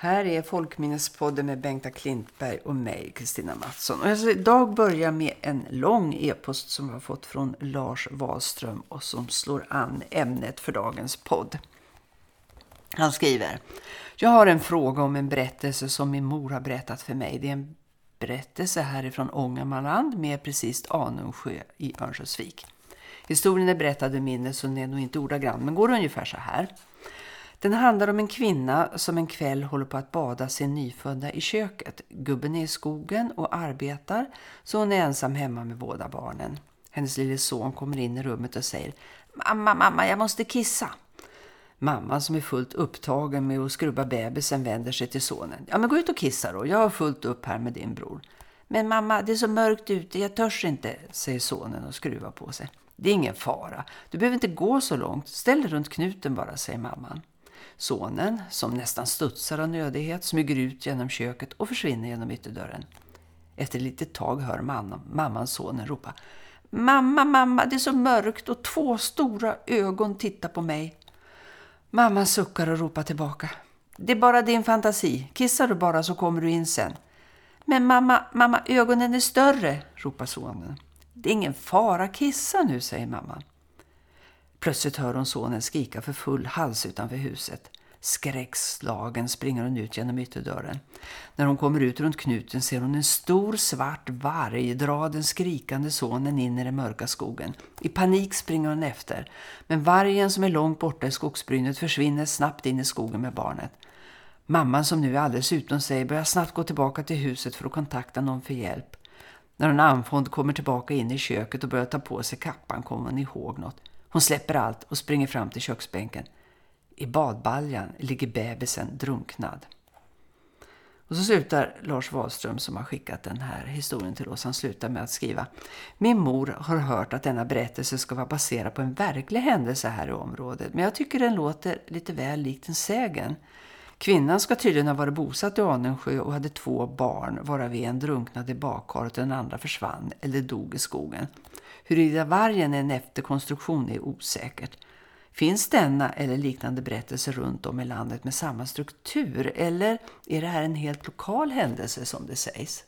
Här är Folkminnespodden med Bengta Klintberg och mig, Kristina Mattsson. Och jag ska idag börja med en lång e-post som jag har fått från Lars Wahlström och som slår an ämnet för dagens podd. Han skriver, jag har en fråga om en berättelse som min mor har berättat för mig. Det är en berättelse härifrån Ångermanland med precis Anungsjö i Örnsköldsvik. Historien är berättad i minnet så den är nog inte ordagrann men går ungefär så här. Den handlar om en kvinna som en kväll håller på att bada sin nyfödda i köket. Gubben är i skogen och arbetar så hon är ensam hemma med båda barnen. Hennes lille son kommer in i rummet och säger Mamma, mamma, jag måste kissa. Mamman som är fullt upptagen med att skrubba bebisen vänder sig till sonen. Ja men gå ut och kissa då, jag har fullt upp här med din bror. Men mamma, det är så mörkt ute, jag törs inte, säger sonen och skruvar på sig. Det är ingen fara, du behöver inte gå så långt, ställ dig runt knuten bara, säger mamman. Sonen, som nästan studsar av nödighet, smyger ut genom köket och försvinner genom ytterdörren. Efter ett litet tag hör mamman, mamman sonen ropa Mamma, mamma, det är så mörkt och två stora ögon tittar på mig. Mamman suckar och ropar tillbaka. Det är bara din fantasi. Kissar du bara så kommer du in sen. Men mamma, mamma, ögonen är större, ropar sonen. Det är ingen fara, kissa nu, säger mamman. Plötsligt hör hon sonen skrika för full hals utanför huset. Skräckslagen springer hon ut genom ytterdörren. När hon kommer ut runt knuten ser hon en stor svart varg dra den skrikande sonen in i den mörka skogen. I panik springer hon efter. Men vargen som är långt borta i skogsbrynet försvinner snabbt in i skogen med barnet. Mamman som nu är alldeles utom sig börjar snabbt gå tillbaka till huset för att kontakta någon för hjälp. När hon anfond kommer tillbaka in i köket och börjar ta på sig kappan kommer hon ihåg något. Hon släpper allt och springer fram till köksbänken. I badbaljan ligger bebisen drunknad. Och så slutar Lars Wahlström som har skickat den här historien till oss. Han slutar med att skriva. Min mor har hört att denna berättelse ska vara baserad på en verklig händelse här i området. Men jag tycker den låter lite väl likt en sägen. Kvinnan ska tydligen ha varit bosatt i Anensjö och hade två barn varav en drunknade i bakkaret och den andra försvann eller dog i skogen. Huruvida vargen är en efterkonstruktion är osäkert. Finns denna eller liknande berättelser runt om i landet med samma struktur? Eller är det här en helt lokal händelse som det sägs?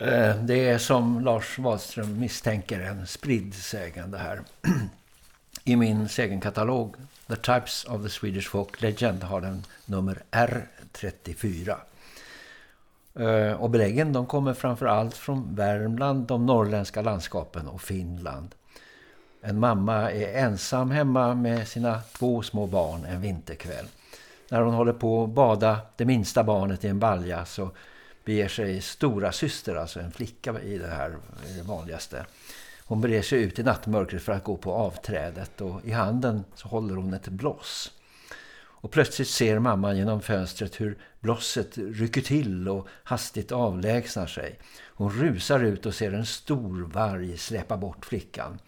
Eh, det är som Lars Wahlström misstänker en spridd sägande här. I min sägenkatalog The Types of the Swedish Folk Legend har den nummer R34. Eh, och beläggen de kommer framför allt från Värmland, de norrländska landskapen och Finland. En mamma är ensam hemma med sina två små barn en vinterkväll. När hon håller på att bada det minsta barnet i en balja så beger sig stora syster, alltså en flicka i det här det vanligaste. Hon beger sig ut i nattmörkret för att gå på avträdet och i handen så håller hon ett bloss. Och plötsligt ser mamman genom fönstret hur blosset rycker till och hastigt avlägsnar sig. Hon rusar ut och ser en stor varg släppa bort flickan.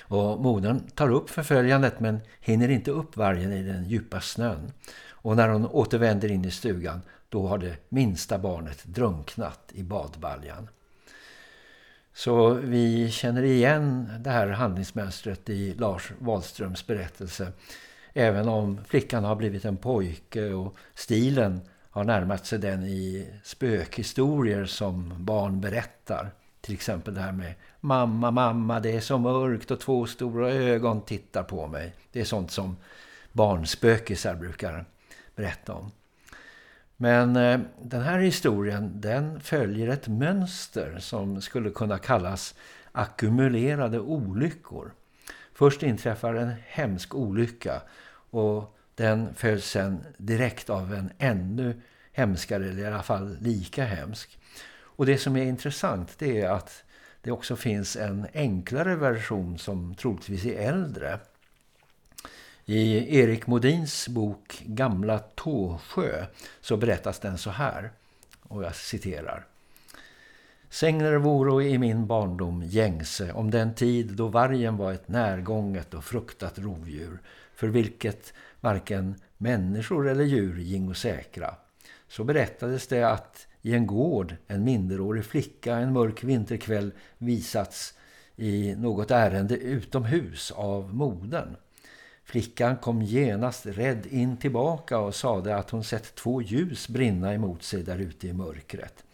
Och modern tar upp förföljandet men hinner inte upp vargen i den djupa snön. Och när hon återvänder in i stugan då har det minsta barnet drunknat i badbaljan. Så vi känner igen det här handlingsmönstret i Lars Wahlströms berättelse. Även om flickan har blivit en pojke och stilen har närmat sig den i spökhistorier som barn berättar. Till exempel det här med Mamma, mamma, det är så mörkt och två stora ögon tittar på mig. Det är sånt som barnspökisar brukar berätta om. Men eh, den här historien den följer ett mönster som skulle kunna kallas ackumulerade olyckor. Först inträffar en hemsk olycka och den följs sen direkt av en ännu hemskare eller i alla fall lika hemsk. Och det som är intressant det är att det också finns en enklare version som troligtvis är äldre. I Erik Modins bok Gamla Tåsjö så berättas den så här, och jag citerar. Sängner voro i min barndom gängse om den tid då vargen var ett närgånget och fruktat rovdjur, för vilket varken människor eller djur gingo säkra. Så berättades det att i en gård en minderårig flicka en mörk vinterkväll visats i något ärende utomhus av moden. Flickan kom genast rädd in tillbaka och sade att hon sett två ljus brinna emot sig där ute i mörkret.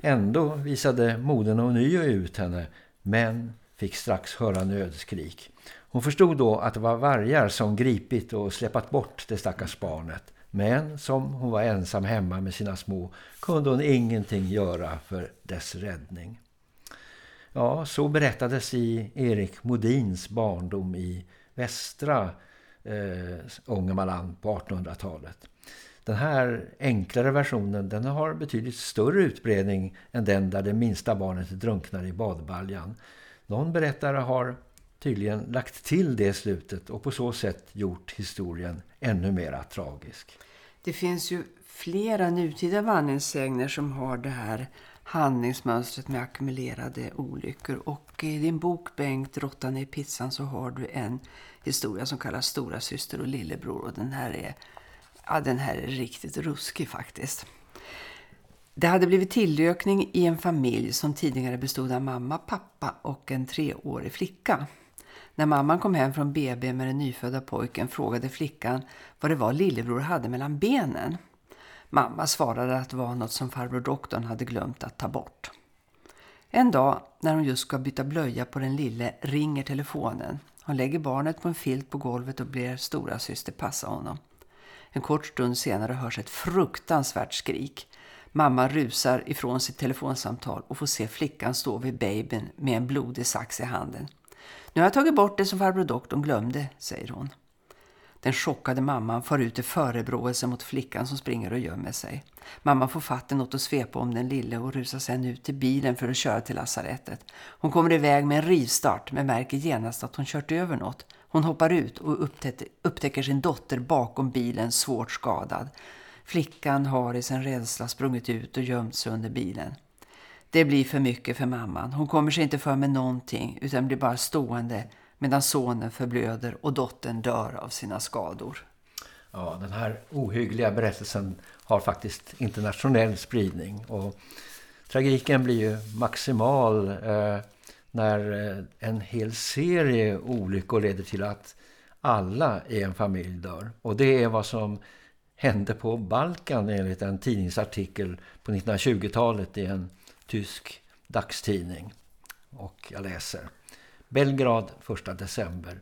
Ändå visade modern och ut henne, men fick strax höra nödskrik. Hon förstod då att det var vargar som gripit och släppat bort det stackars barnet. Men som hon var ensam hemma med sina små kunde hon ingenting göra för dess räddning. Ja, så berättades i Erik Modins barndom i västra eh, Ångermanland på 1800-talet. Den här enklare versionen den har betydligt större utbredning än den där det minsta barnet drunknar i badbaljan. Någon berättare har tydligen lagt till det slutet och på så sätt gjort historien ännu mer tragisk. Det finns ju flera nutida vandringssägner som har det här handlingsmönstret med ackumulerade olyckor. Och i din bok Bengt, Råttan i pizzan så har du en historia som kallas Stora syster och lillebror. Och den här är, ja, den här är riktigt ruskig faktiskt. Det hade blivit tillökning i en familj som tidigare bestod av mamma, pappa och en treårig flicka. När mamman kom hem från BB med den nyfödda pojken frågade flickan vad det var lillebror hade mellan benen. Mamma svarade att det var något som farbror doktorn hade glömt att ta bort. En dag när hon just ska byta blöja på den lille ringer telefonen. Hon lägger barnet på en filt på golvet och ber stora syster passa honom. En kort stund senare hörs ett fruktansvärt skrik. Mamma rusar ifrån sitt telefonsamtal och får se flickan stå vid babyn med en blodig sax i handen. Nu har jag tagit bort det som farbror doktorn glömde, säger hon. Den chockade mamman far ut i förebråelse mot flickan som springer och gömmer sig. Mamman får fatten åt att svepa om den lille och rusar sen ut till bilen för att köra till lasarettet. Hon kommer iväg med en rivstart men märker genast att hon kört över något. Hon hoppar ut och upptäcker sin dotter bakom bilen svårt skadad. Flickan har i sin rädsla sprungit ut och gömt sig under bilen. Det blir för mycket för mamman. Hon kommer sig inte för med någonting utan blir bara stående medan sonen förblöder och dottern dör av sina skador. Ja, den här ohyggliga berättelsen har faktiskt internationell spridning och tragiken blir ju maximal eh, när eh, en hel serie olyckor leder till att alla i en familj dör. Och det är vad som hände på Balkan enligt en tidningsartikel på 1920-talet i en tysk dagstidning. Och jag läser. Belgrad 1 december.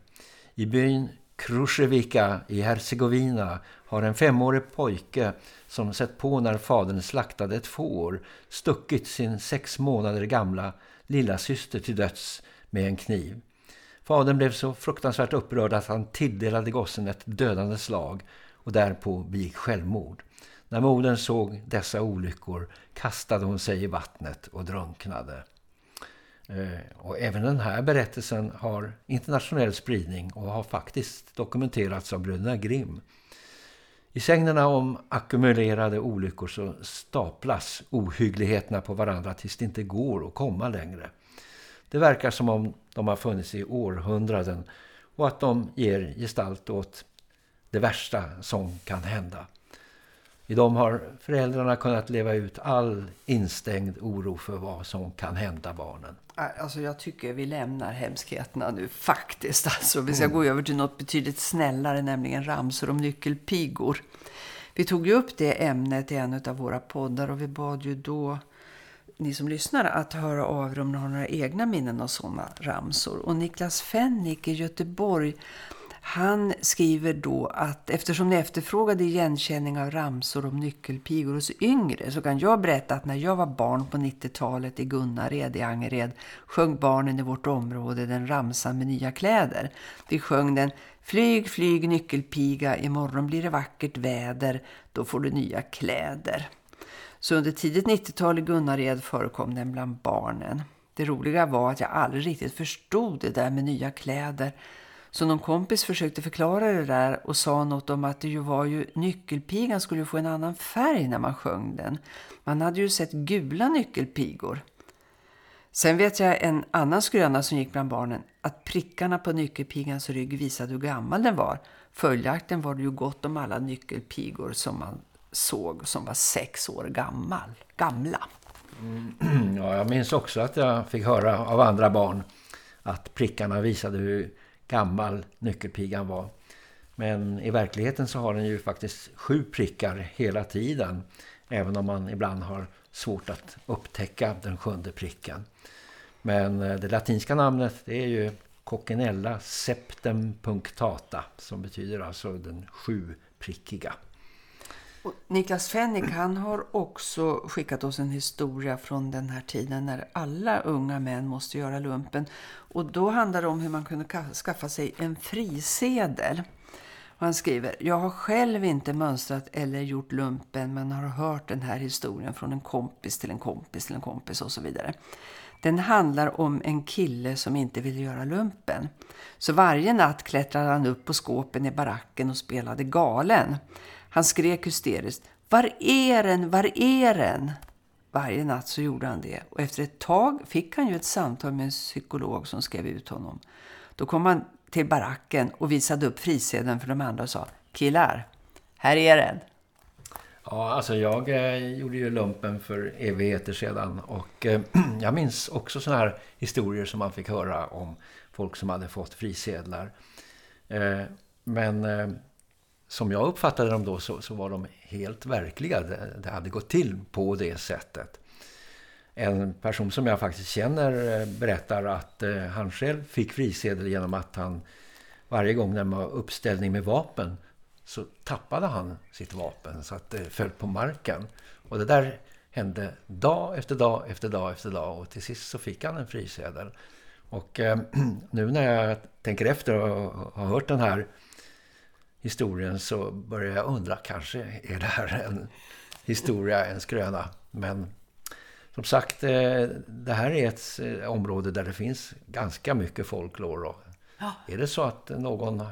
I byn Kruševica i Herzegovina har en femårig pojke som sett på när fadern slaktade ett får stuckit sin sex månader gamla lilla syster till döds med en kniv. Fadern blev så fruktansvärt upprörd att han tilldelade gossen ett dödande slag och därpå begick självmord. När modern såg dessa olyckor kastade hon sig i vattnet och drunknade. Eh, och även den här berättelsen har internationell spridning och har faktiskt dokumenterats av bröderna Grimm. I sägnerna om ackumulerade olyckor så staplas ohyggligheterna på varandra tills det inte går att komma längre. Det verkar som om de har funnits i århundraden och att de ger gestalt åt det värsta som kan hända. I dem har föräldrarna kunnat leva ut all instängd oro för vad som kan hända barnen. Alltså jag tycker vi lämnar hemskheterna nu faktiskt. Alltså vi ska mm. gå över till något betydligt snällare, nämligen ramsor om nyckelpigor. Vi tog ju upp det ämnet i en av våra poddar och vi bad ju då ni som lyssnar att höra av er om ni har några egna minnen av sådana ramsor. Och Niklas Fennik i Göteborg han skriver då att eftersom ni efterfrågade igenkänning av ramsor om nyckelpigor hos yngre så kan jag berätta att när jag var barn på 90-talet i Gunnared i Angered sjöng barnen i vårt område den ramsan med nya kläder. Vi sjöng den Flyg, flyg nyckelpiga, imorgon blir det vackert väder, då får du nya kläder. Så under tidigt 90-tal i Gunnared förekom den bland barnen. Det roliga var att jag aldrig riktigt förstod det där med nya kläder- så någon kompis försökte förklara det där och sa något om att det ju var ju nyckelpigan skulle få en annan färg när man sjöng den. Man hade ju sett gula nyckelpigor. Sen vet jag en annan skröna som gick bland barnen att prickarna på nyckelpigans rygg visade hur gammal den var. Följaktligen var det ju gott om alla nyckelpigor som man såg som var sex år gammal, gamla. Mm, ja, jag minns också att jag fick höra av andra barn att prickarna visade hur gammal nyckelpigan var. Men i verkligheten så har den ju faktiskt sju prickar hela tiden. Även om man ibland har svårt att upptäcka den sjunde pricken. Men eh, det latinska namnet det är ju Coccinella septem punctata som betyder alltså den sjuprickiga. Och Niklas Fennick han har också skickat oss en historia från den här tiden när alla unga män måste göra lumpen. Och då handlar det om hur man kunde skaffa sig en frisedel. Och han skriver, jag har själv inte mönstrat eller gjort lumpen men har hört den här historien från en kompis till en kompis till en kompis och så vidare. Den handlar om en kille som inte vill göra lumpen. Så varje natt klättrade han upp på skåpen i baracken och spelade galen. Han skrek hysteriskt, var är den, var är den? Varje natt så gjorde han det och efter ett tag fick han ju ett samtal med en psykolog som skrev ut honom. Då kom han till baracken och visade upp frisedeln för de andra och sa Killar, här är den. Ja, alltså jag eh, gjorde ju lumpen för evigheter sedan och eh, jag minns också sådana här historier som man fick höra om folk som hade fått frisedlar. Eh, men eh, som jag uppfattade dem då så, så var de helt verkliga. Det, det, hade gått till på det sättet. En person som jag faktiskt känner eh, berättar att eh, han själv fick frisedel genom att han varje gång när man var uppställning med vapen så tappade han sitt vapen så att det föll på marken. Och det där hände dag efter dag efter dag efter dag och till sist så fick han en frisedel. Och eh, nu när jag tänker efter och har hört den här historien så börjar jag undra, kanske är det här en historia, en skröna. Men som sagt, eh, det här är ett område där det finns ganska mycket folklore. Ja. Är det så att någon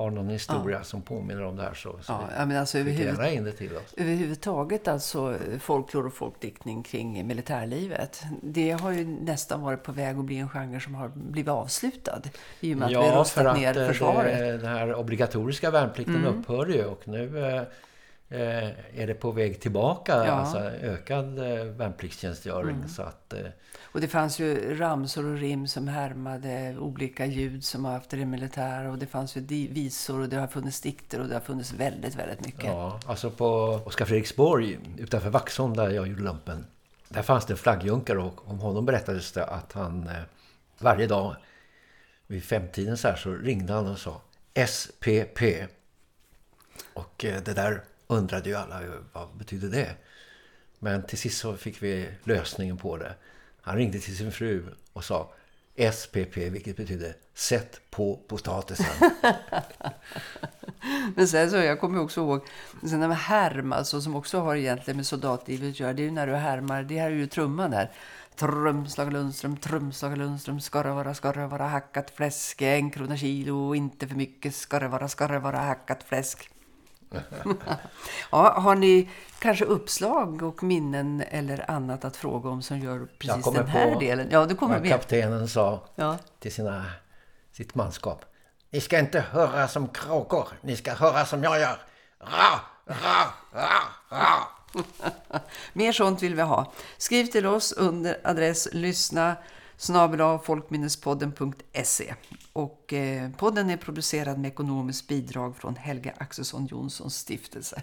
har någon historia ja. som påminner om det här så, så ja, men alltså överhuvud, in det till oss. Överhuvudtaget alltså folklor och folkdiktning kring militärlivet. Det har ju nästan varit på väg att bli en genre som har blivit avslutad i och med att ja, vi röstat ner eh, försvaret. Det, den här obligatoriska värnplikten mm. upphörde ju och nu eh, är det på väg tillbaka, ja. alltså ökad eh, värnpliktstjänstgöring. Mm. Så att, eh, och det fanns ju ramsor och rim som härmade olika ljud som har haft det militära. Och det fanns ju visor och det har funnits dikter och det har funnits väldigt, väldigt mycket. Ja, alltså på Oskar Fredriksborg utanför Vaxholm där jag gjorde lumpen. Där fanns det en flaggjunkare och om honom berättades det att han eh, varje dag vid femtiden så här så ringde han och sa SPP. Och det där undrade ju alla vad betyder det. Men till sist så fick vi lösningen på det. Han ringde till sin fru och sa SPP, vilket betyder sätt på potatisen. Men sen så, jag kommer också ihåg, sen med härm, alltså, som också har egentligen med soldatlivet att göra, det är ju när du härmar, det här är ju trumman där. Trumslag Lundström, trumslag Lundström, ska det vara, ska det vara hackat fläsk, en krona kilo, inte för mycket, ska det vara, ska det vara hackat fläsk. ja, har ni kanske uppslag och minnen eller annat att fråga om som gör precis den här delen? Ja, det kommer med. kaptenen sa ja. till sina, sitt manskap. Ni ska inte höra som kråkor, ni ska höra som jag gör. Ra, ra, ra, ra. Mer sånt vill vi ha. Skriv till oss under adress lyssna snabel folkminnespodden.se. Och eh, podden är producerad med ekonomiskt bidrag från Helga Axelsson Jonssons stiftelse.